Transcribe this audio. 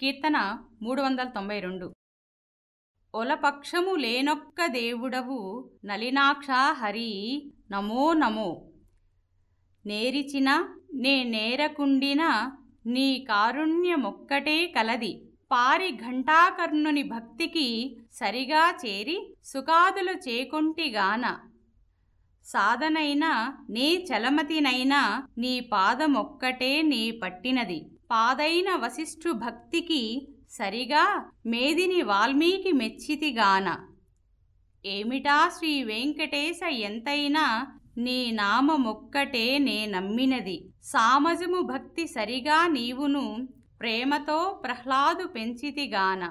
కీర్తన మూడు వందల తొంభై రెండు ఒలపక్షము లేనొక్క దేవుడవు నలినాక్షా హరి నమో నమో. నేరిచిన నే నేరకుండిన నీ కారుణ్యమొక్కటే కలది. పారి ఘంటాకర్ణుని భక్తికి సరిగా చేరి సుఖాదులు చేకొంటిగాన సాధనైన నీ చలమతినైనా నీ పాదమొక్కటే నీ పట్టినది. పాదైన వశిష్ఠు భక్తికి సరిగా మేదిని వాల్మీకి మెచ్చితిగాన. ఏమిటా శ్రీ వెంకటేశ ఎంతైనా నీ నామమొక్కటే నే నమ్మినది. సామజము భక్తి సరిగా నీవును ప్రేమతో ప్రహ్లాదు పెంచితిగాన.